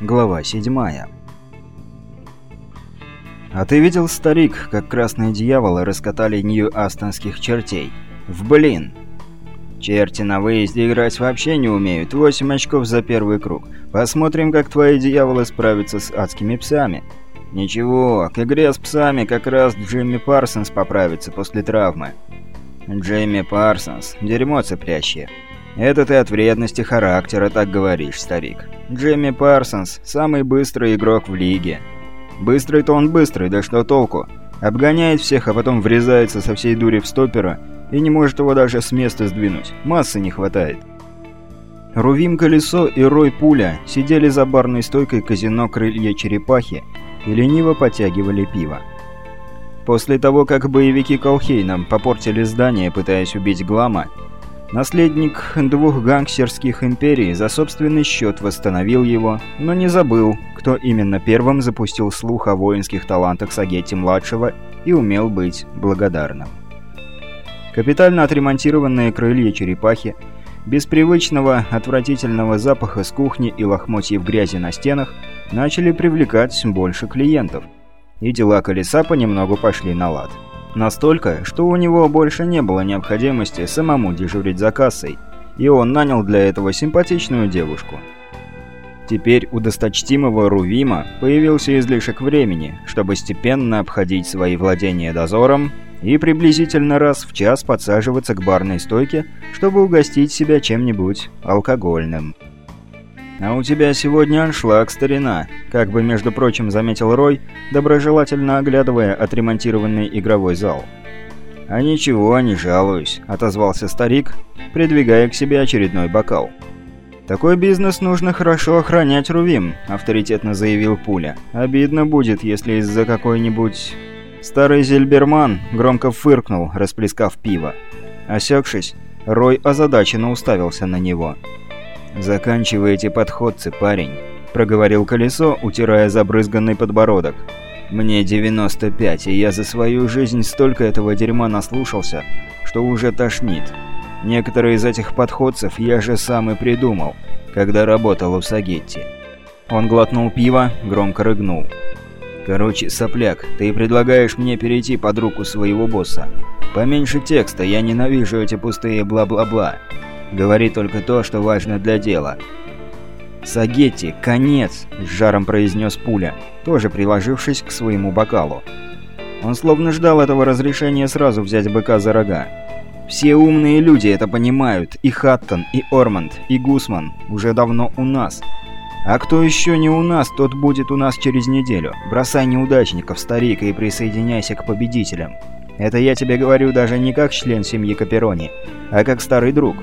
Глава седьмая. «А ты видел, старик, как красные дьяволы раскатали нью-астонских чертей? В блин!» «Черти на выезде играть вообще не умеют. Восемь очков за первый круг. Посмотрим, как твои дьяволы справятся с адскими псами». «Ничего, к игре с псами как раз Джимми Парсонс поправится после травмы». «Джимми Парсонс. Дерьмо цыплячье». «Это ты от вредности характера так говоришь, старик. Джимми Парсонс – самый быстрый игрок в лиге. Быстрый-то он быстрый, да что толку? Обгоняет всех, а потом врезается со всей дури в стопера и не может его даже с места сдвинуть. Массы не хватает». Рувим Колесо и Рой Пуля сидели за барной стойкой казино «Крылья черепахи» и лениво потягивали пиво. После того, как боевики Колхейна попортили здание, пытаясь убить Глама, Наследник двух гангстерских империй за собственный счет восстановил его, но не забыл, кто именно первым запустил слух о воинских талантах Сагетти-младшего и умел быть благодарным. Капитально отремонтированные крылья черепахи, без привычного отвратительного запаха с кухни и лохмотьев грязи на стенах, начали привлекать больше клиентов, и дела колеса понемногу пошли на лад. Настолько, что у него больше не было необходимости самому дежурить за кассой, и он нанял для этого симпатичную девушку. Теперь у досточтимого Рувима появился излишек времени, чтобы степенно обходить свои владения дозором и приблизительно раз в час подсаживаться к барной стойке, чтобы угостить себя чем-нибудь алкогольным. «А у тебя сегодня аншлаг, старина», — как бы, между прочим, заметил Рой, доброжелательно оглядывая отремонтированный игровой зал. «А ничего, не жалуюсь», — отозвался старик, придвигая к себе очередной бокал. «Такой бизнес нужно хорошо охранять, Рувим», — авторитетно заявил Пуля. «Обидно будет, если из-за какой-нибудь...» Старый Зельберман громко фыркнул, расплескав пиво. Осекшись, Рой озадаченно уставился на него. «Заканчивайте подходцы, парень», — проговорил колесо, утирая забрызганный подбородок. «Мне 95, и я за свою жизнь столько этого дерьма наслушался, что уже тошнит. Некоторые из этих подходцев я же сам и придумал, когда работал у Сагетти». Он глотнул пиво, громко рыгнул. «Короче, сопляк, ты предлагаешь мне перейти под руку своего босса. Поменьше текста, я ненавижу эти пустые бла-бла-бла. Говори только то, что важно для дела». «Сагетти, конец!» – с жаром произнес пуля, тоже приложившись к своему бокалу. Он словно ждал этого разрешения сразу взять быка за рога. Все умные люди это понимают, и Хаттон, и Орманд, и Гусман уже давно у нас. А кто еще не у нас, тот будет у нас через неделю. Бросай неудачников, старик, и присоединяйся к победителям. Это я тебе говорю даже не как член семьи Каперони, а как старый друг.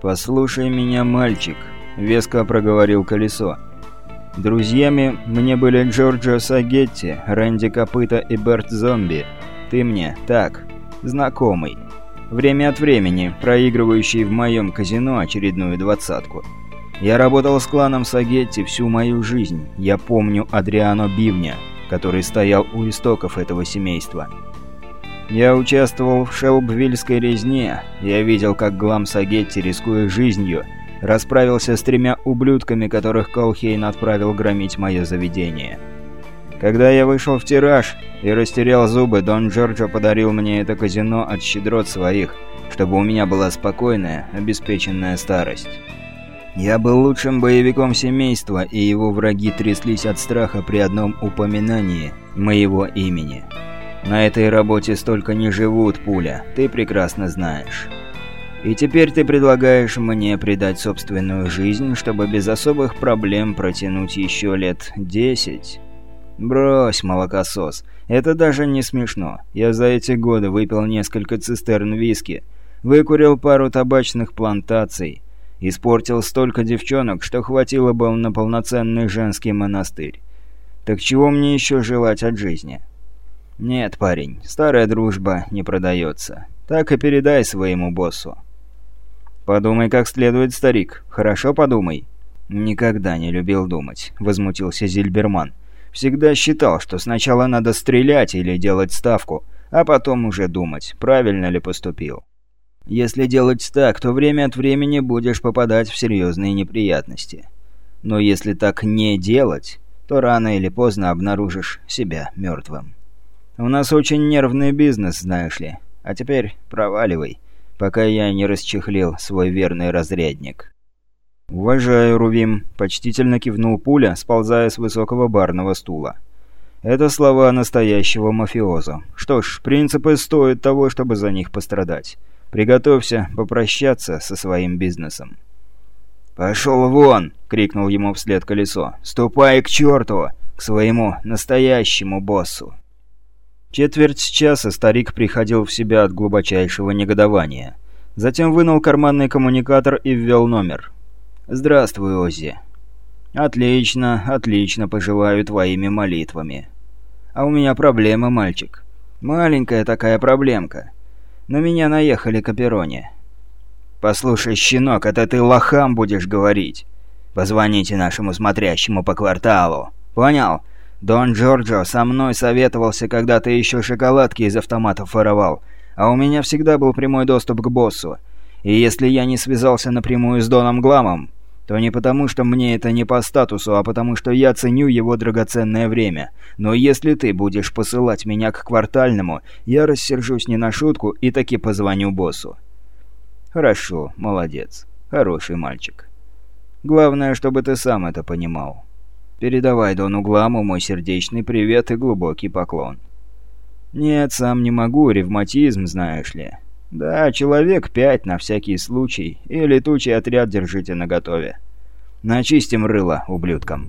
«Послушай меня, мальчик», — веско проговорил Колесо. «Друзьями мне были Джорджо Сагетти, Рэнди Копыта и Берт Зомби. Ты мне, так, знакомый. Время от времени проигрывающий в моем казино очередную двадцатку. Я работал с кланом Сагетти всю мою жизнь. Я помню Адриано Бивня, который стоял у истоков этого семейства». Я участвовал в Шелбвильской резне. Я видел, как Глам Сагетти, рискуя жизнью, расправился с тремя ублюдками, которых Колхейн отправил громить мое заведение. Когда я вышел в тираж и растерял зубы, Дон Джорджо подарил мне это казино от щедрот своих, чтобы у меня была спокойная, обеспеченная старость. Я был лучшим боевиком семейства, и его враги тряслись от страха при одном упоминании моего имени. На этой работе столько не живут, пуля, ты прекрасно знаешь. И теперь ты предлагаешь мне предать собственную жизнь, чтобы без особых проблем протянуть еще лет десять? Брось, молокосос, это даже не смешно. Я за эти годы выпил несколько цистерн виски, выкурил пару табачных плантаций, испортил столько девчонок, что хватило бы на полноценный женский монастырь. Так чего мне еще желать от жизни?» «Нет, парень, старая дружба не продается. Так и передай своему боссу». «Подумай как следует, старик. Хорошо подумай». «Никогда не любил думать», — возмутился Зильберман. «Всегда считал, что сначала надо стрелять или делать ставку, а потом уже думать, правильно ли поступил». Если делать так, то время от времени будешь попадать в серьезные неприятности. Но если так не делать, то рано или поздно обнаружишь себя мертвым. У нас очень нервный бизнес, знаешь ли. А теперь проваливай, пока я не расчехлил свой верный разрядник». «Уважаю, Рувим», — почтительно кивнул пуля, сползая с высокого барного стула. «Это слова настоящего мафиоза. Что ж, принципы стоят того, чтобы за них пострадать. Приготовься попрощаться со своим бизнесом». «Пошел вон!» — крикнул ему вслед колесо. «Ступай к черту! К своему настоящему боссу!» Четверть часа старик приходил в себя от глубочайшего негодования. Затем вынул карманный коммуникатор и ввел номер. «Здравствуй, Оззи». «Отлично, отлично пожелаю твоими молитвами». «А у меня проблема, мальчик. Маленькая такая проблемка. На меня наехали каперони». «Послушай, щенок, это ты лохам будешь говорить. Позвоните нашему смотрящему по кварталу. Понял? Дон Джорджо со мной советовался, когда ты еще шоколадки из автоматов воровал, а у меня всегда был прямой доступ к боссу. И если я не связался напрямую с Доном Гламом, то не потому, что мне это не по статусу, а потому, что я ценю его драгоценное время. Но если ты будешь посылать меня к квартальному, я рассержусь не на шутку и таки позвоню боссу». «Хорошо, молодец. Хороший мальчик. Главное, чтобы ты сам это понимал. Передавай Дону Гламу мой сердечный привет и глубокий поклон». «Нет, сам не могу, ревматизм, знаешь ли. Да, человек пять на всякий случай, и летучий отряд держите наготове. Начистим рыло ублюдкам.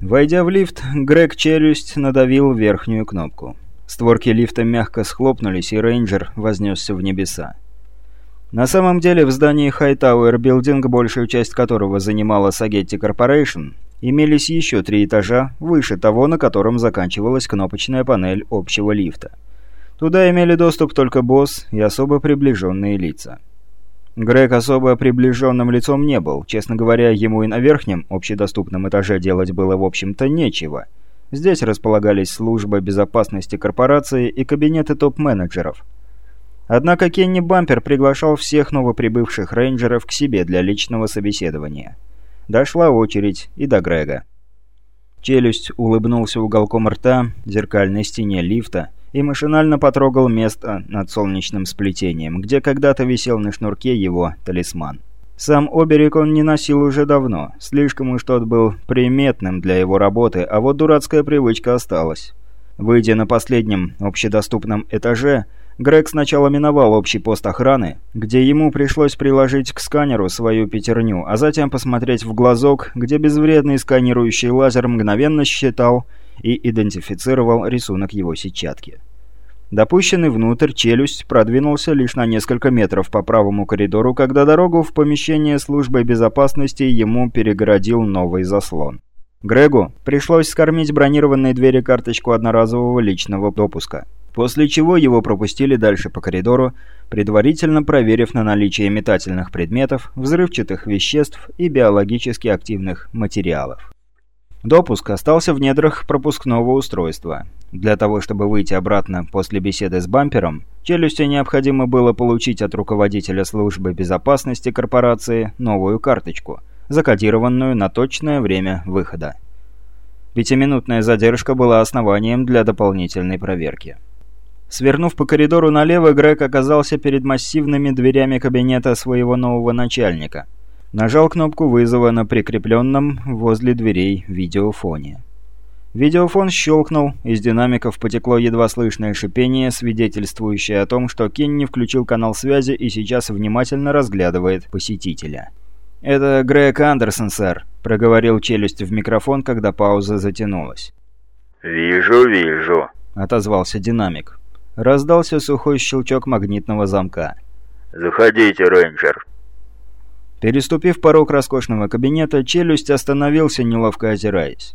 Войдя в лифт, Грег Челюсть надавил верхнюю кнопку. Створки лифта мягко схлопнулись, и рейнджер вознесся в небеса. На самом деле в здании Hightower Building, большую часть которого занимала Сагетти Corporation, имелись еще три этажа выше того, на котором заканчивалась кнопочная панель общего лифта. Туда имели доступ только босс и особо приближенные лица. Грег особо приближенным лицом не был. Честно говоря, ему и на верхнем, общедоступном этаже делать было в общем-то нечего. Здесь располагались служба безопасности корпорации и кабинеты топ-менеджеров. Однако Кенни Бампер приглашал всех новоприбывших рейнджеров к себе для личного собеседования. Дошла очередь и до Грега. Челюсть улыбнулся уголком рта зеркальной стене лифта и машинально потрогал место над солнечным сплетением, где когда-то висел на шнурке его талисман. Сам оберег он не носил уже давно, слишком уж тот был приметным для его работы, а вот дурацкая привычка осталась. Выйдя на последнем общедоступном этаже, Грег сначала миновал общий пост охраны, где ему пришлось приложить к сканеру свою пятерню, а затем посмотреть в глазок, где безвредный сканирующий лазер мгновенно считал и идентифицировал рисунок его сетчатки. Допущенный внутрь челюсть продвинулся лишь на несколько метров по правому коридору, когда дорогу в помещение службы безопасности ему перегородил новый заслон. Грегу пришлось скормить бронированной двери карточку одноразового личного допуска после чего его пропустили дальше по коридору, предварительно проверив на наличие метательных предметов, взрывчатых веществ и биологически активных материалов. Допуск остался в недрах пропускного устройства. Для того, чтобы выйти обратно после беседы с бампером, челюсти необходимо было получить от руководителя службы безопасности корпорации новую карточку, закодированную на точное время выхода. Пятиминутная задержка была основанием для дополнительной проверки. Свернув по коридору налево, Грег оказался перед массивными дверями кабинета своего нового начальника. Нажал кнопку вызова на прикрепленном возле дверей видеофоне. Видеофон щелкнул, из динамиков потекло едва слышное шипение, свидетельствующее о том, что Кенни включил канал связи и сейчас внимательно разглядывает посетителя. «Это Грег Андерсон, сэр», — проговорил челюсть в микрофон, когда пауза затянулась. «Вижу, вижу», — отозвался динамик. Раздался сухой щелчок магнитного замка. «Заходите, рейнджер». Переступив порог роскошного кабинета, Челюсть остановился, неловко озираясь.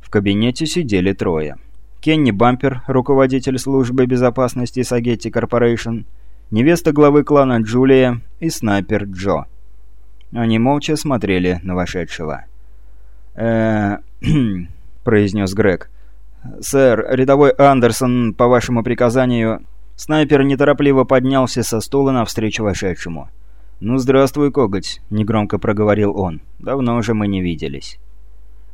В кабинете сидели трое. Кенни Бампер, руководитель службы безопасности Сагетти Corporation, невеста главы клана Джулия и снайпер Джо. Они молча смотрели на вошедшего. э произнес Грег. «Сэр, рядовой Андерсон, по вашему приказанию...» Снайпер неторопливо поднялся со стула навстречу вошедшему. «Ну, здравствуй, коготь», — негромко проговорил он. «Давно уже мы не виделись».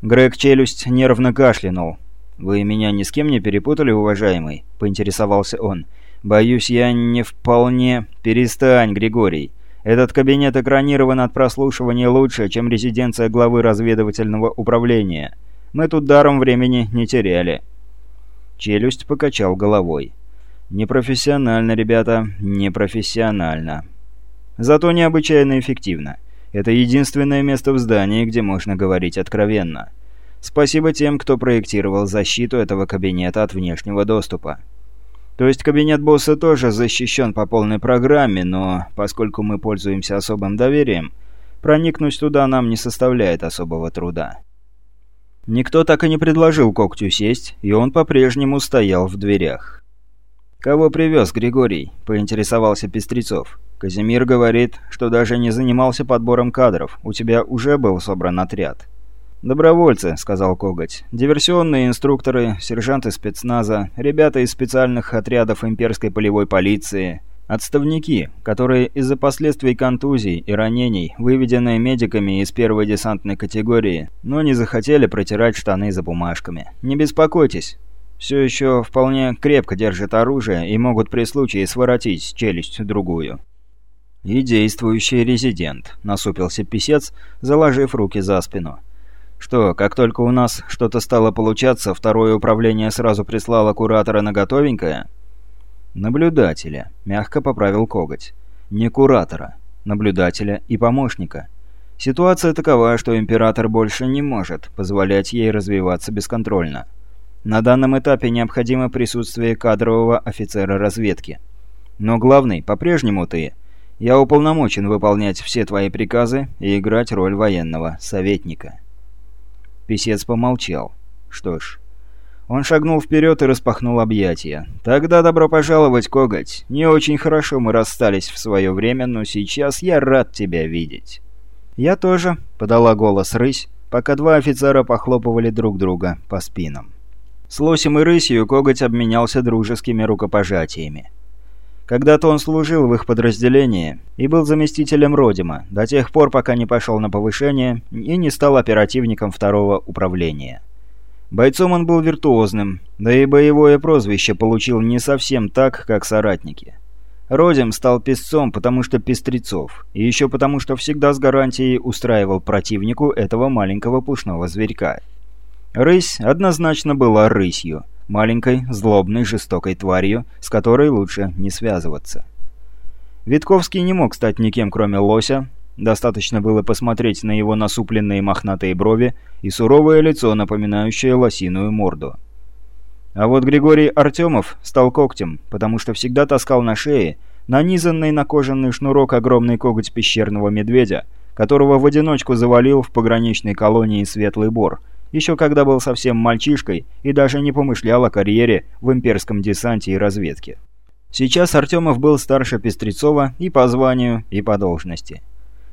Грег Челюсть нервно кашлянул. «Вы меня ни с кем не перепутали, уважаемый?» — поинтересовался он. «Боюсь, я не вполне...» «Перестань, Григорий. Этот кабинет экранирован от прослушивания лучше, чем резиденция главы разведывательного управления. Мы тут даром времени не теряли». Челюсть покачал головой. «Непрофессионально, ребята, непрофессионально. Зато необычайно эффективно. Это единственное место в здании, где можно говорить откровенно. Спасибо тем, кто проектировал защиту этого кабинета от внешнего доступа. То есть кабинет босса тоже защищен по полной программе, но поскольку мы пользуемся особым доверием, проникнуть туда нам не составляет особого труда. Никто так и не предложил когтю сесть, и он по-прежнему стоял в дверях. «Кого привез Григорий?» – поинтересовался Пестрецов. «Казимир говорит, что даже не занимался подбором кадров. У тебя уже был собран отряд». «Добровольцы», — сказал Коготь. «Диверсионные инструкторы, сержанты спецназа, ребята из специальных отрядов имперской полевой полиции, отставники, которые из-за последствий контузий и ранений, выведенные медиками из первой десантной категории, но не захотели протирать штаны за бумажками. Не беспокойтесь, все еще вполне крепко держат оружие и могут при случае своротить челюсть другую». «И действующий резидент», — насупился писец, заложив руки за спину. Что, как только у нас что-то стало получаться, второе управление сразу прислало куратора на готовенькое? Наблюдателя, мягко поправил коготь. Не куратора, наблюдателя и помощника. Ситуация такова, что император больше не может позволять ей развиваться бесконтрольно. На данном этапе необходимо присутствие кадрового офицера разведки. Но главный по-прежнему ты. Я уполномочен выполнять все твои приказы и играть роль военного советника. Песец помолчал. Что ж... Он шагнул вперед и распахнул объятия. «Тогда добро пожаловать, коготь. Не очень хорошо мы расстались в свое время, но сейчас я рад тебя видеть». «Я тоже», — подала голос рысь, пока два офицера похлопывали друг друга по спинам. С лосем и рысью коготь обменялся дружескими рукопожатиями. Когда-то он служил в их подразделении и был заместителем Родима, до тех пор, пока не пошел на повышение и не стал оперативником второго управления. Бойцом он был виртуозным, да и боевое прозвище получил не совсем так, как соратники. Родим стал песцом, потому что пестрецов, и еще потому, что всегда с гарантией устраивал противнику этого маленького пушного зверька. Рысь однозначно была рысью – маленькой, злобной, жестокой тварью, с которой лучше не связываться. Витковский не мог стать никем, кроме лося, достаточно было посмотреть на его насупленные мохнатые брови и суровое лицо, напоминающее лосиную морду. А вот Григорий Артемов стал когтем, потому что всегда таскал на шее нанизанный на кожаный шнурок огромный коготь пещерного медведя, которого в одиночку завалил в пограничной колонии Светлый Бор – еще когда был совсем мальчишкой и даже не помышлял о карьере в имперском десанте и разведке. Сейчас Артемов был старше Пестрецова и по званию, и по должности.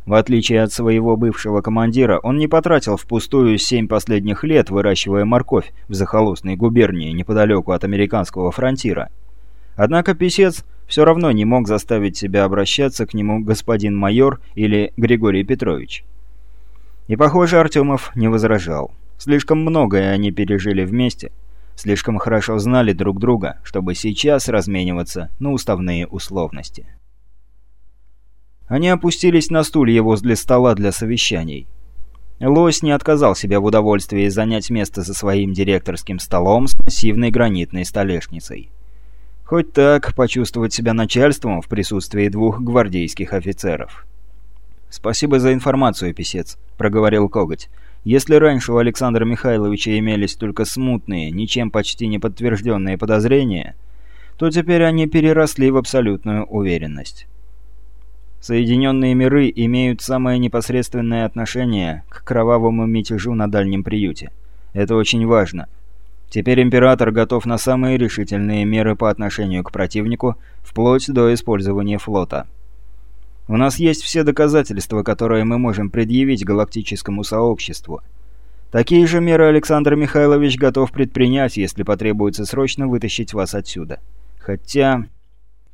В отличие от своего бывшего командира, он не потратил впустую семь последних лет, выращивая морковь в захолустной губернии неподалеку от американского фронтира. Однако писец все равно не мог заставить себя обращаться к нему господин майор или Григорий Петрович. И, похоже, Артемов не возражал. Слишком многое они пережили вместе, слишком хорошо знали друг друга, чтобы сейчас размениваться на уставные условности. Они опустились на стулья возле стола для совещаний. Лось не отказал себе в удовольствии занять место за своим директорским столом с массивной гранитной столешницей. Хоть так почувствовать себя начальством в присутствии двух гвардейских офицеров. «Спасибо за информацию, писец», — проговорил Коготь. Если раньше у Александра Михайловича имелись только смутные, ничем почти не подтвержденные подозрения, то теперь они переросли в абсолютную уверенность. Соединенные миры имеют самое непосредственное отношение к кровавому мятежу на дальнем приюте. Это очень важно. Теперь Император готов на самые решительные меры по отношению к противнику, вплоть до использования флота. У нас есть все доказательства, которые мы можем предъявить галактическому сообществу. Такие же меры Александр Михайлович готов предпринять, если потребуется срочно вытащить вас отсюда. Хотя...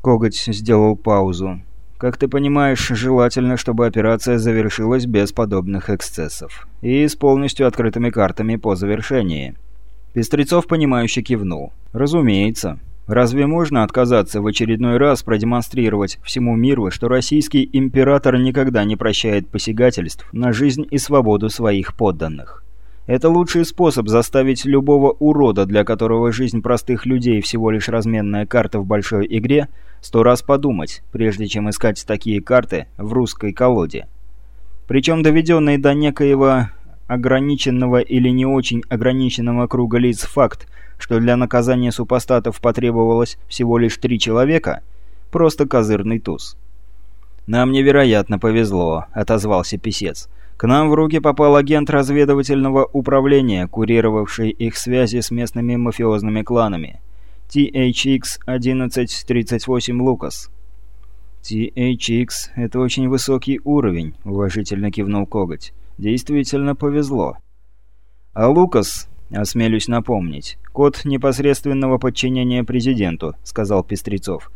Коготь сделал паузу. Как ты понимаешь, желательно, чтобы операция завершилась без подобных эксцессов. И с полностью открытыми картами по завершении. Пестрецов, понимающе кивнул. Разумеется. Разве можно отказаться в очередной раз продемонстрировать всему миру, что российский император никогда не прощает посягательств на жизнь и свободу своих подданных? Это лучший способ заставить любого урода, для которого жизнь простых людей всего лишь разменная карта в большой игре, сто раз подумать, прежде чем искать такие карты в русской колоде. Причем доведенный до некоего ограниченного или не очень ограниченного круга лиц факт, что для наказания супостатов потребовалось всего лишь три человека, просто козырный туз. «Нам невероятно повезло», — отозвался писец. «К нам в руки попал агент разведывательного управления, курировавший их связи с местными мафиозными кланами. THX-1138 Лукас». «THX — это очень высокий уровень», — уважительно кивнул Коготь. Действительно повезло. А Лукас, осмелюсь напомнить, код непосредственного подчинения президенту, сказал Пестрецов.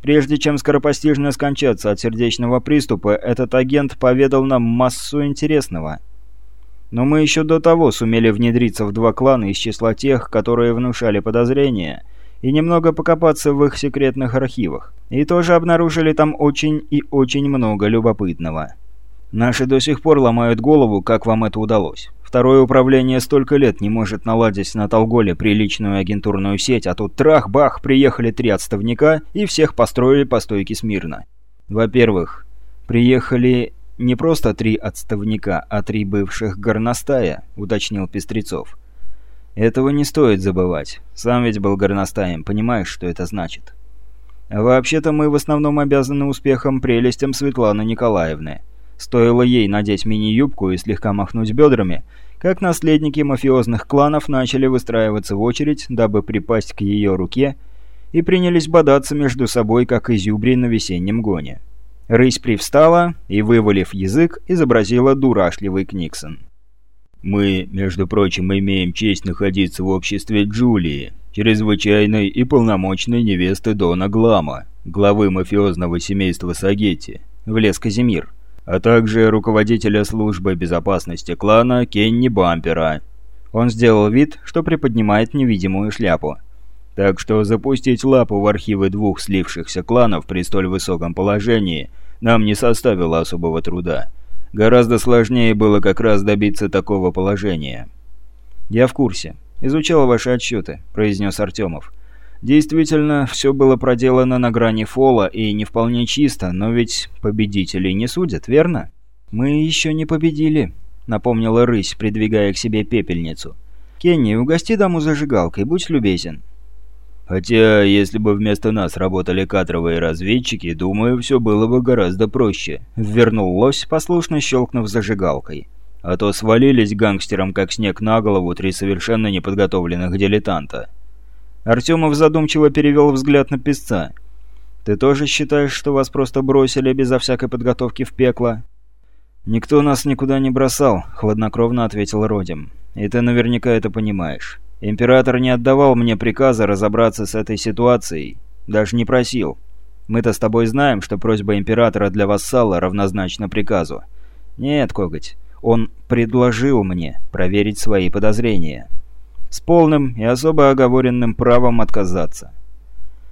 Прежде чем скоропостижно скончаться от сердечного приступа, этот агент поведал нам массу интересного. Но мы еще до того сумели внедриться в два клана из числа тех, которые внушали подозрения, и немного покопаться в их секретных архивах. И тоже обнаружили там очень и очень много любопытного. Наши до сих пор ломают голову, как вам это удалось. Второе управление столько лет не может наладить на Толголе приличную агентурную сеть, а тут трах-бах, приехали три отставника и всех построили по стойке смирно. Во-первых, приехали не просто три отставника, а три бывших горностая, уточнил Пестрецов. Этого не стоит забывать. Сам ведь был горностаем, понимаешь, что это значит. А вообще-то мы в основном обязаны успехом прелестям Светланы Николаевны. Стоило ей надеть мини-юбку и слегка махнуть бедрами, как наследники мафиозных кланов начали выстраиваться в очередь, дабы припасть к ее руке, и принялись бодаться между собой, как изюбри на весеннем гоне. Рысь привстала и, вывалив язык, изобразила дурашливый Книксон. «Мы, между прочим, имеем честь находиться в обществе Джулии, чрезвычайной и полномочной невесты Дона Глама, главы мафиозного семейства Сагетти», — влез Казимир а также руководителя службы безопасности клана Кенни Бампера. Он сделал вид, что приподнимает невидимую шляпу. Так что запустить лапу в архивы двух слившихся кланов при столь высоком положении нам не составило особого труда. Гораздо сложнее было как раз добиться такого положения. «Я в курсе. Изучал ваши отчеты», — произнес Артемов. Действительно, все было проделано на грани фола и не вполне чисто, но ведь победителей не судят, верно? «Мы еще не победили», — напомнила рысь, придвигая к себе пепельницу. «Кенни, угости даму зажигалкой, будь любезен». «Хотя, если бы вместо нас работали кадровые разведчики, думаю, все было бы гораздо проще», — вернул лось, послушно щелкнув зажигалкой. «А то свалились гангстерам как снег на голову три совершенно неподготовленных дилетанта». Артемов задумчиво перевел взгляд на песца. «Ты тоже считаешь, что вас просто бросили безо всякой подготовки в пекло?» «Никто нас никуда не бросал», — хладнокровно ответил Родим. «И ты наверняка это понимаешь. Император не отдавал мне приказа разобраться с этой ситуацией. Даже не просил. Мы-то с тобой знаем, что просьба Императора для вассала равнозначна приказу. Нет, Коготь, он предложил мне проверить свои подозрения» с полным и особо оговоренным правом отказаться.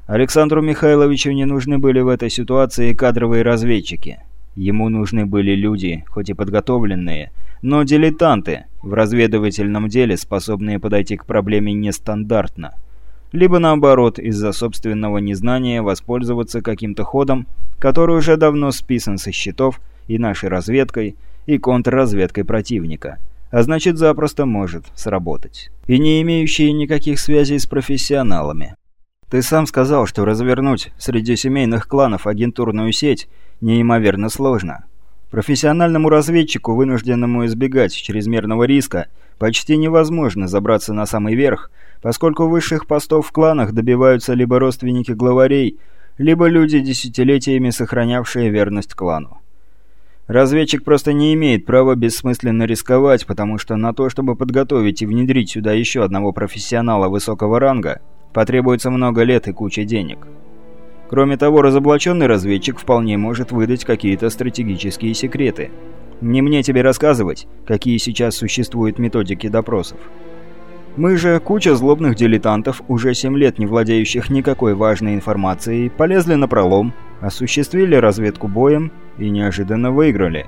Александру Михайловичу не нужны были в этой ситуации кадровые разведчики. Ему нужны были люди, хоть и подготовленные, но дилетанты, в разведывательном деле способные подойти к проблеме нестандартно. Либо наоборот, из-за собственного незнания воспользоваться каким-то ходом, который уже давно списан со счетов и нашей разведкой, и контрразведкой противника – а значит запросто может сработать. И не имеющие никаких связей с профессионалами. Ты сам сказал, что развернуть среди семейных кланов агентурную сеть неимоверно сложно. Профессиональному разведчику, вынужденному избегать чрезмерного риска, почти невозможно забраться на самый верх, поскольку высших постов в кланах добиваются либо родственники главарей, либо люди, десятилетиями сохранявшие верность клану. Разведчик просто не имеет права бессмысленно рисковать, потому что на то, чтобы подготовить и внедрить сюда еще одного профессионала высокого ранга, потребуется много лет и куча денег. Кроме того, разоблаченный разведчик вполне может выдать какие-то стратегические секреты. Не мне тебе рассказывать, какие сейчас существуют методики допросов. Мы же, куча злобных дилетантов, уже 7 лет не владеющих никакой важной информацией, полезли на пролом, осуществили разведку боем и неожиданно выиграли.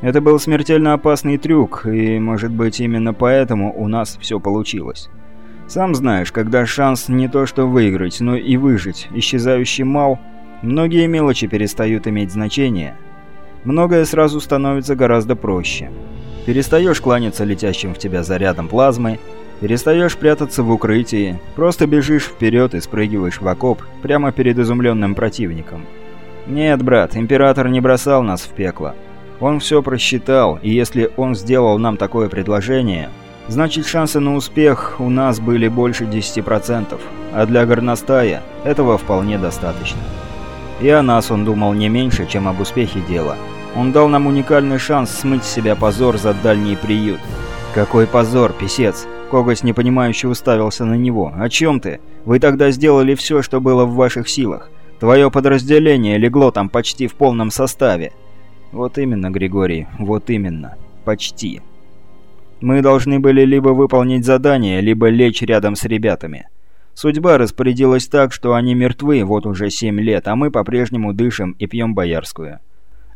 Это был смертельно опасный трюк, и, может быть, именно поэтому у нас все получилось. Сам знаешь, когда шанс не то что выиграть, но и выжить, исчезающий мал, многие мелочи перестают иметь значение. Многое сразу становится гораздо проще. Перестаешь кланяться летящим в тебя зарядом плазмы, перестаешь прятаться в укрытии, просто бежишь вперед и спрыгиваешь в окоп прямо перед изумленным противником. Нет, брат, Император не бросал нас в пекло. Он все просчитал, и если он сделал нам такое предложение, значит шансы на успех у нас были больше 10%, а для горностая этого вполне достаточно. И о нас он думал не меньше, чем об успехе дела. Он дал нам уникальный шанс смыть с себя позор за дальний приют. «Какой позор, писец!» Когось непонимающе уставился на него. «О чем ты? Вы тогда сделали все, что было в ваших силах. Твое подразделение легло там почти в полном составе». «Вот именно, Григорий, вот именно. Почти». Мы должны были либо выполнить задание, либо лечь рядом с ребятами. Судьба распорядилась так, что они мертвы вот уже семь лет, а мы по-прежнему дышим и пьем боярскую.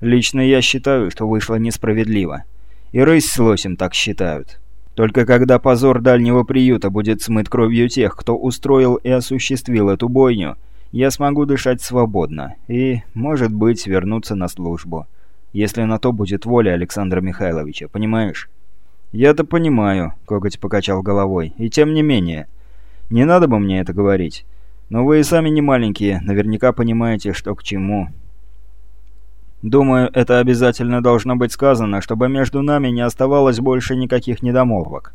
Лично я считаю, что вышло несправедливо. И рысь с лосем так считают. Только когда позор дальнего приюта будет смыт кровью тех, кто устроил и осуществил эту бойню, я смогу дышать свободно и, может быть, вернуться на службу. Если на то будет воля Александра Михайловича, понимаешь? «Я-то понимаю», — Коготь покачал головой. «И тем не менее. Не надо бы мне это говорить. Но вы и сами не маленькие, наверняка понимаете, что к чему». «Думаю, это обязательно должно быть сказано, чтобы между нами не оставалось больше никаких недомолвок.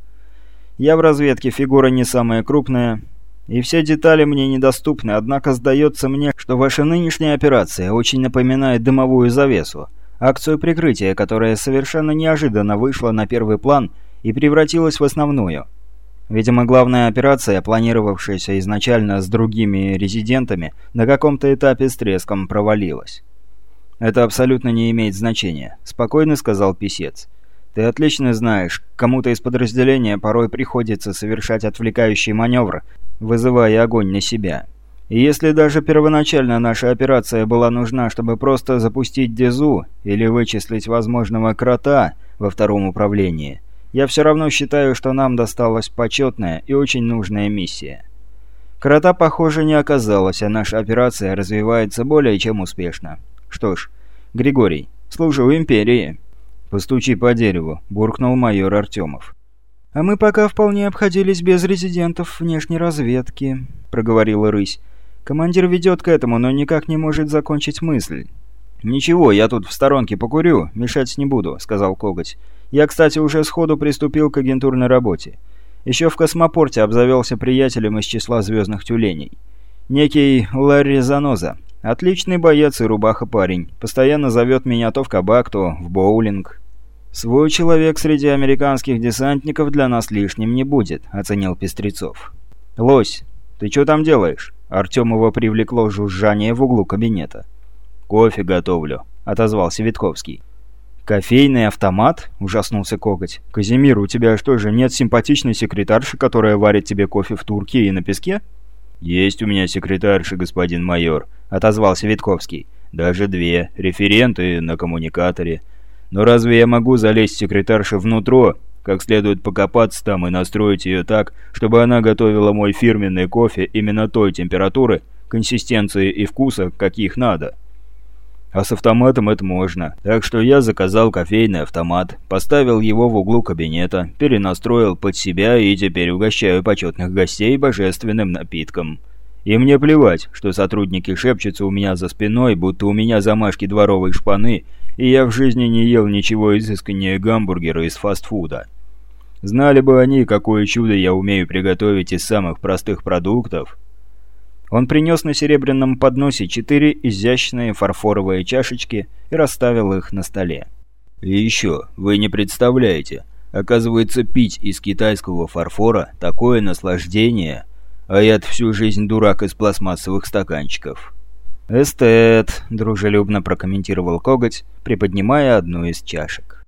Я в разведке фигура не самая крупная, и все детали мне недоступны, однако сдается мне, что ваша нынешняя операция очень напоминает дымовую завесу» акцию прикрытия, которая совершенно неожиданно вышла на первый план и превратилась в основную. Видимо, главная операция, планировавшаяся изначально с другими резидентами, на каком-то этапе с треском провалилась. «Это абсолютно не имеет значения», — спокойно сказал писец. «Ты отлично знаешь, кому-то из подразделения порой приходится совершать отвлекающий маневр, вызывая огонь на себя. Если даже первоначально наша операция была нужна, чтобы просто запустить Дезу или вычислить возможного крота во втором управлении, я все равно считаю, что нам досталась почетная и очень нужная миссия. Крота, похоже, не оказалось, а наша операция развивается более чем успешно. Что ж, Григорий, служу Империи. «Постучи по дереву», — буркнул майор Артемов. «А мы пока вполне обходились без резидентов внешней разведки», — проговорила рысь. Командир ведет к этому, но никак не может закончить мысль. «Ничего, я тут в сторонке покурю, мешать не буду», — сказал Коготь. «Я, кстати, уже сходу приступил к агентурной работе. Еще в космопорте обзавелся приятелем из числа звездных тюленей. Некий Ларри Заноза. Отличный боец и рубаха-парень. Постоянно зовет меня то в кабак, то в боулинг». «Свой человек среди американских десантников для нас лишним не будет», — оценил Пестрецов. «Лось, ты что там делаешь?» Артемова привлекло жужжание в углу кабинета. «Кофе готовлю», — отозвался Витковский. «Кофейный автомат?» — ужаснулся Коготь. «Казимир, у тебя что же, нет симпатичной секретарши, которая варит тебе кофе в турке и на песке?» «Есть у меня секретарша, господин майор», — отозвался Витковский. «Даже две. Референты на коммуникаторе. Но разве я могу залезть секретарше внутрь как следует покопаться там и настроить ее так, чтобы она готовила мой фирменный кофе именно той температуры, консистенции и вкуса, каких надо. А с автоматом это можно. Так что я заказал кофейный автомат, поставил его в углу кабинета, перенастроил под себя и теперь угощаю почетных гостей божественным напитком. И мне плевать, что сотрудники шепчутся у меня за спиной, будто у меня замашки дворовой шпаны, и я в жизни не ел ничего изысканнее гамбургера из фастфуда. Знали бы они, какое чудо я умею приготовить из самых простых продуктов. Он принес на серебряном подносе четыре изящные фарфоровые чашечки и расставил их на столе. И еще, вы не представляете, оказывается, пить из китайского фарфора – такое наслаждение, а я всю жизнь дурак из пластмассовых стаканчиков. «Эстет», – дружелюбно прокомментировал коготь, приподнимая одну из чашек.